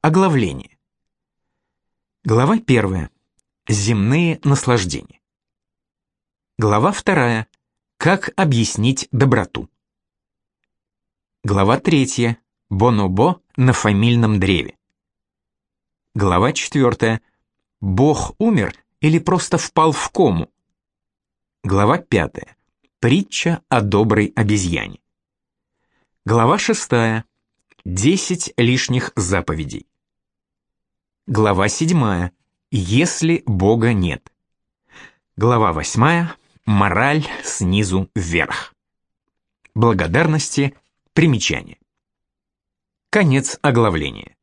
Оглавление. Глава 1. Земные наслаждения. Глава 2. Как объяснить доброту. Глава 3. Бонобо на фамильном древе. Глава 4. Бог умер или просто впал в кому? Глава 5. Притча о доброй обезьяне. Глава 6. Десять лишних заповедей. Глава 7. Если Бога нет. Глава 8. Мораль снизу вверх. Благодарности, примечания. Конец оглавления.